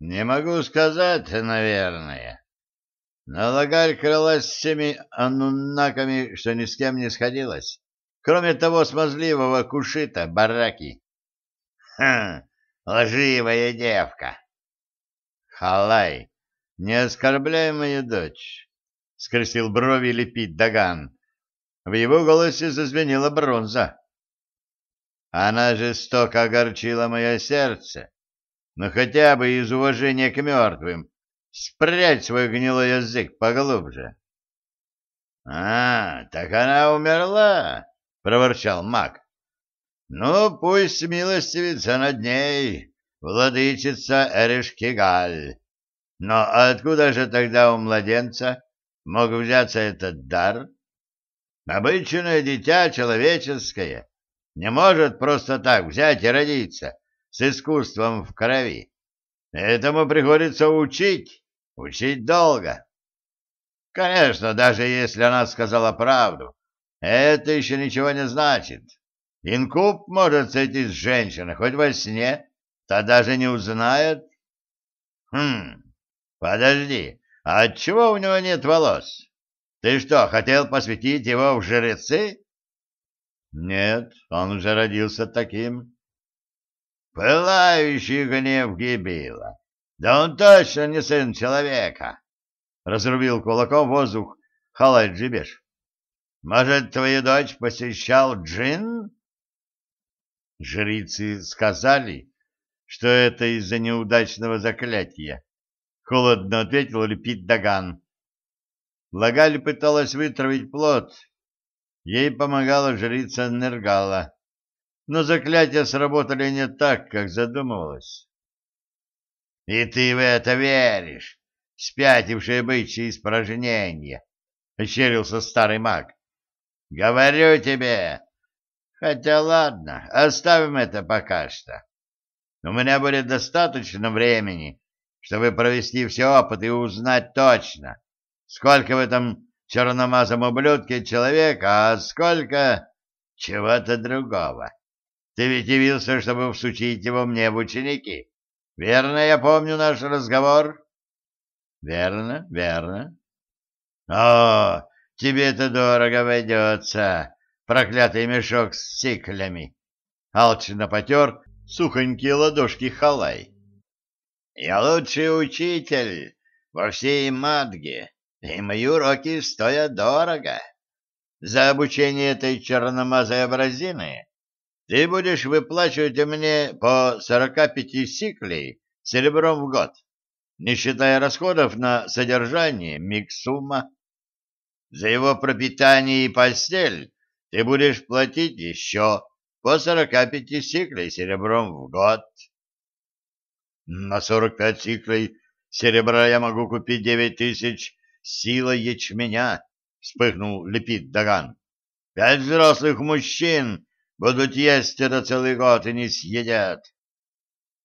Не могу сказать, наверное. Но Лагаль крылась всеми ануннаками, что ни с кем не сходилась. Кроме того смазливого кушита, бараки. Хм, лживая девка. Халай, не оскорбляй мою дочь, — скрестил брови лепить Даган. В его голосе зазвенела бронза. Она жестоко огорчила мое сердце, но хотя бы из уважения к мертвым спрячь свой гнилой язык поглубже. — А, так она умерла, — проворчал маг. — Ну, пусть милостивится над ней, владычица Эрешкигаль. Но откуда же тогда у младенца мог взяться этот дар? Обычное дитя человеческое не может просто так взять и родиться с искусством в крови. Этому приходится учить, учить долго. Конечно, даже если она сказала правду, это еще ничего не значит. Инкуб может сойти с женщиной хоть во сне, та даже не узнает. Хм, подожди, а отчего у него нет волос? Ты что, хотел посвятить его в жрецы? Нет, он уже родился таким. Пылающий гнев гибила. Да он точно не сын человека. Разрубил кулаком воздух Халай Джибеш. Может, твою дочь посещал джин? Жрицы сказали, что это из-за неудачного заклятия. Холодно ответил Лепит Даган. Лагаль пыталась вытравить плод, Ей помогала жрица Нергала, но заклятия сработали не так, как задумывалось. — И ты в это веришь, спятившее бычье испражнение? — ощерился старый маг. — Говорю тебе. Хотя ладно, оставим это пока что. У меня будет достаточно времени, чтобы провести все опыт и узнать точно, сколько в этом черномазом ублюдке человека, а сколько чего-то другого. Ты ведь явился, чтобы всучить его мне в ученики. Верно я помню наш разговор? Верно, верно. О, тебе это дорого обойдется, проклятый мешок с циклями. Алчно потер сухонькие ладошки халай. Я лучший учитель во всей Мадге и мои уроки стоят дорого. За обучение этой черномазой абразины ты будешь выплачивать мне по сорока пяти сиклей серебром в год, не считая расходов на содержание миксума. За его пропитание и постель ты будешь платить еще по сорока пяти сиклей серебром в год. На сорок пять сиклей серебра я могу купить девять тысяч сила ячменя, — вспыхнул Лепит Даган. — Пять взрослых мужчин будут есть это целый год и не съедят.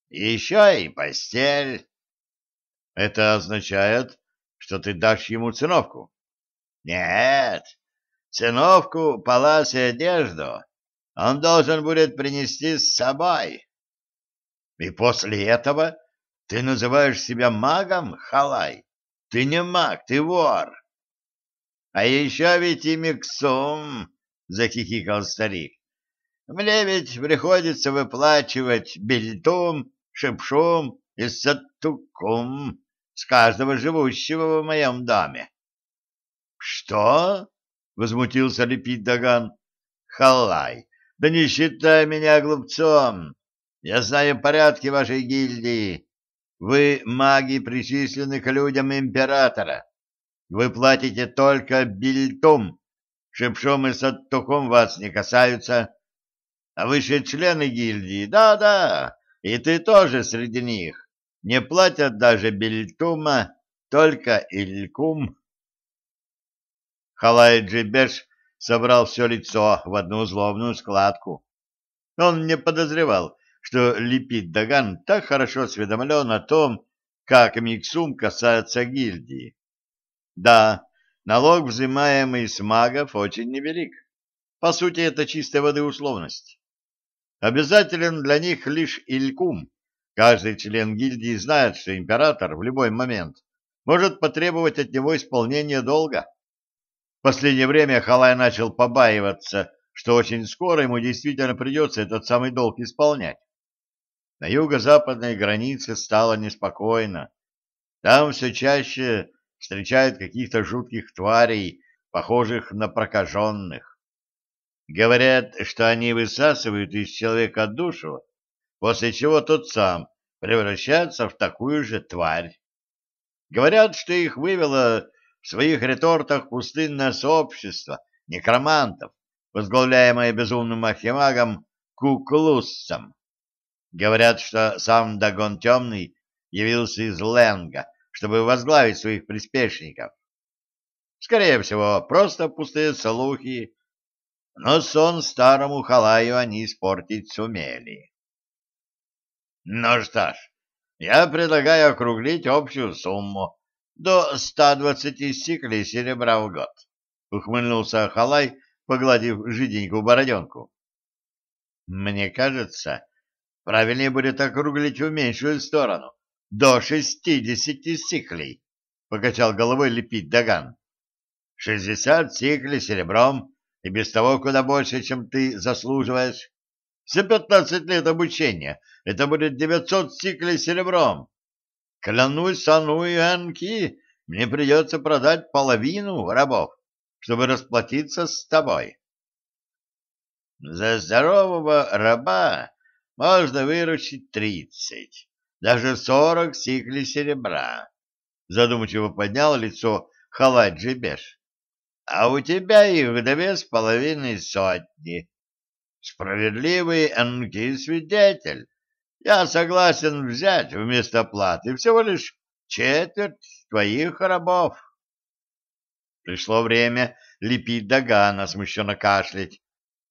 Еще и постель. — Это означает, что ты дашь ему циновку? — Нет, циновку, палас и одежду он должен будет принести с собой. — И после этого ты называешь себя магом, Халай? Ты не маг, ты вор. А еще ведь и миксум, — захихикал старик. Мне ведь приходится выплачивать бельтум, шепшум и саттукум с каждого живущего в моем доме. — Что? — возмутился Лепит Даган. — Халай, да не считай меня глупцом. Я знаю порядки вашей гильдии вы маги, причислены к людям императора. Вы платите только бильтум. Шепшом и саттухом вас не касаются. А высшие члены гильдии, да-да, и ты тоже среди них, не платят даже бильтума, только илькум. Халай Джибеш собрал все лицо в одну злобную складку. Он не подозревал, что Липид Даган так хорошо осведомлен о том, как Миксум касается гильдии. Да, налог, взимаемый с магов, очень невелик. По сути, это чистой воды условность. Обязателен для них лишь илькум, Каждый член гильдии знает, что император в любой момент может потребовать от него исполнения долга. В последнее время Халай начал побаиваться, что очень скоро ему действительно придется этот самый долг исполнять. На юго-западной границе стало неспокойно. Там все чаще встречают каких-то жутких тварей, похожих на прокаженных. Говорят, что они высасывают из человека душу, после чего тот сам превращается в такую же тварь. Говорят, что их вывело в своих ретортах пустынное сообщество некромантов, возглавляемое безумным архимагом Куклуссом. Говорят, что сам Дагон Темный явился из Ленга, чтобы возглавить своих приспешников. Скорее всего, просто пустые слухи, но сон старому халаю они испортить сумели. Ну что ж, я предлагаю округлить общую сумму до 120 стиклей серебра в год, ухмыльнулся халай, погладив жиденькую бороденку. Мне кажется, правильнее будет округлить в меньшую сторону, до 60 стиклей, покачал головой лепить Даган. 60 стиклей серебром и без того куда больше, чем ты заслуживаешь. За пятнадцать лет обучения это будет девятьсот стиклей серебром. Клянусь Сану и Анки, мне придется продать половину рабов, чтобы расплатиться с тобой. За здорового раба можно выручить тридцать, даже сорок стиклей серебра. Задумчиво поднял лицо Халаджи Беш. А у тебя их две с половиной сотни. Справедливый анки-свидетель. Я согласен взять вместо платы всего лишь четверть твоих рабов. Пришло время лепить Дагана, смущенно кашлять.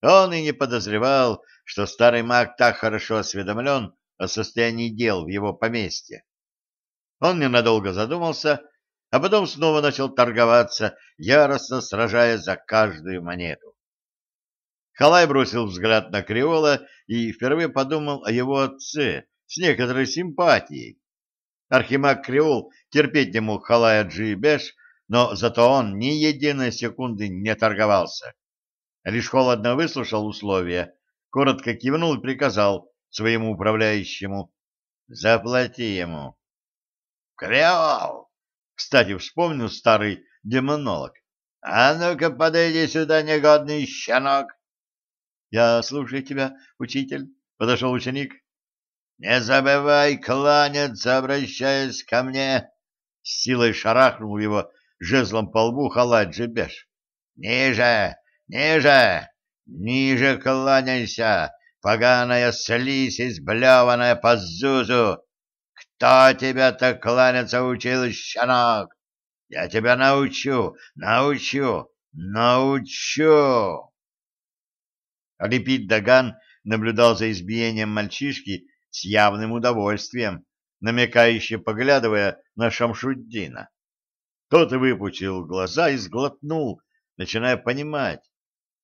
Он и не подозревал, что старый маг так хорошо осведомлен о состоянии дел в его поместье. Он ненадолго задумался, а потом снова начал торговаться, яростно сражаясь за каждую монету. Халай бросил взгляд на Креола и впервые подумал о его отце с некоторой симпатией. Архимаг Креол терпеть не мог Халая Джибеш, но зато он ни единой секунды не торговался. Лишь холодно выслушал условия, коротко кивнул и приказал своему управляющему «Заплати ему». «Креол!» — кстати, вспомнил старый демонолог. «А ну-ка подойди сюда, негодный щенок!» Я слушаю тебя, учитель, — подошел ученик. — Не забывай кланяться, обращаясь ко мне! — с силой шарахнул его жезлом по лбу Халаджи Беш. — Ниже! Ниже! Ниже кланяйся, поганая слизь, изблеванная по зузу! Кто тебя так кланяться учил, щенок? Я тебя научу, научу, научу! Алипит Даган наблюдал за избиением мальчишки с явным удовольствием, намекающе поглядывая на Шамшуддина. Тот выпучил глаза и сглотнул, начиная понимать,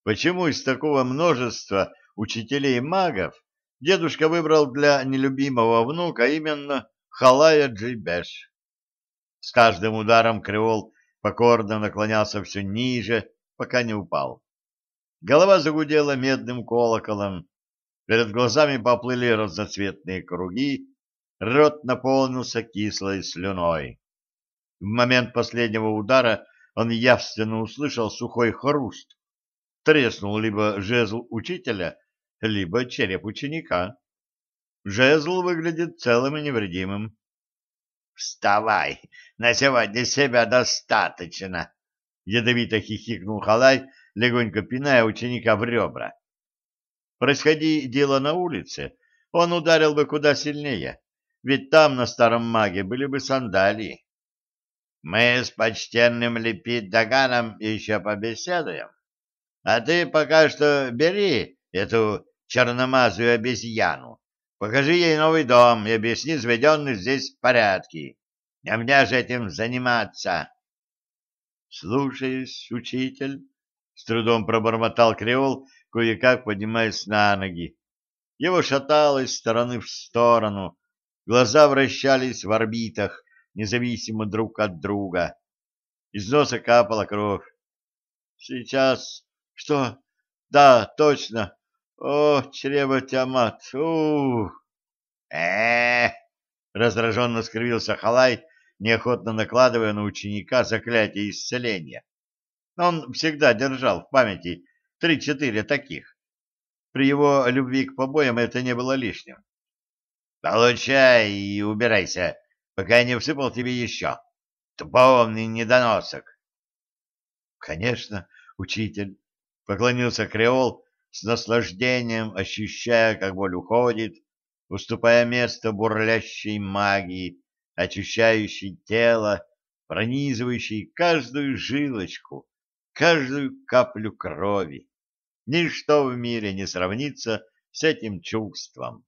почему из такого множества учителей и магов дедушка выбрал для нелюбимого внука именно Халая Джибеш. С каждым ударом Креол покорно наклонялся все ниже, пока не упал. Голова загудела медным колоколом, перед глазами поплыли разноцветные круги, рот наполнился кислой слюной. В момент последнего удара он явственно услышал сухой хруст. Треснул либо жезл учителя, либо череп ученика. Жезл выглядит целым и невредимым. «Вставай! На сегодня себя достаточно!» Ядовито хихикнул Халай, легонько пиная ученика в ребра. Происходи дело на улице, он ударил бы куда сильнее, ведь там на старом маге были бы сандалии. Мы с почтенным Лепит Даганом еще побеседуем. А ты пока что бери эту черномазую обезьяну, покажи ей новый дом и объясни заведенные здесь порядки. А мне же этим заниматься. — Слушаюсь, учитель. С трудом пробормотал Креол, кое-как поднимаясь на ноги. Его шатало из стороны в сторону, Глаза вращались в орбитах, независимо друг от друга. Из носа капала кровь. Сейчас... Что? Да, точно. О, чрево Тиамат. Ух! э раздраженно скривился Халай, неохотно накладывая на ученика заклятие исцеления. Он всегда держал в памяти три-четыре таких. При его любви к побоям это не было лишним. Получай и убирайся, пока я не всыпал тебе еще. Тупоумный недоносок. Конечно, учитель, поклонился Креол с наслаждением, ощущая, как боль уходит, уступая место бурлящей магии, очищающей тело, пронизывающей каждую жилочку, каждую каплю крови. Ничто в мире не сравнится с этим чувством.